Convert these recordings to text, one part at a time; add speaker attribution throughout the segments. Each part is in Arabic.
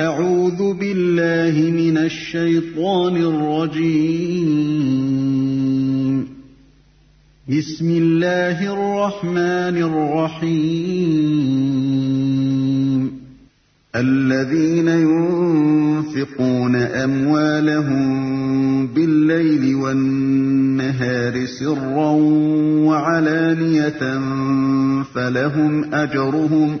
Speaker 1: أعوذ بالله من الشيطان الرجيم. بسم الله الرحمن الرحيم. الذين ينفقون أموالهم بالليل والنهار سرا وعلانية فلهم أجرهم ۖ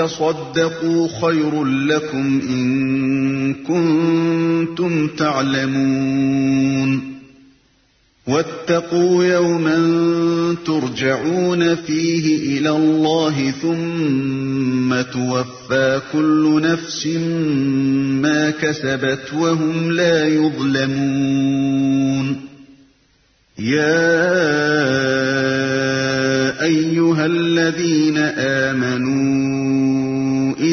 Speaker 1: تصدقوا خير لكم إن كنتم تعلمون واتقوا يوما ترجعون فيه إلى الله ثم توفى كل نفس ما كسبت وهم لا يظلمون يا أيها الذين آمنوا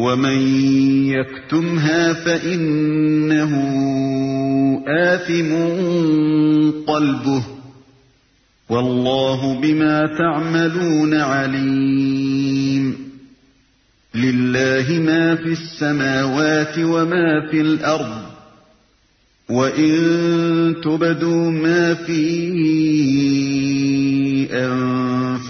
Speaker 1: ومن يكتمها فإنه آثم قلبه والله بما تعملون عليم لله ما في السماوات وما في الأرض وإن تبدوا ما في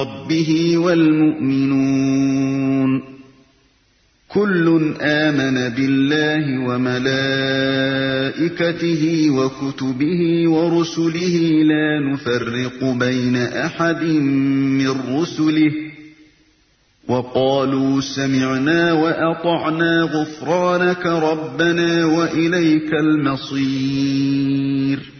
Speaker 1: ربه والمؤمنون. كل آمن بالله وملائكته وكتبه ورسله. لا نفرق بين أحد من رسله. وقالوا سمعنا وأطعنا غفرانك ربنا وإليك المصير.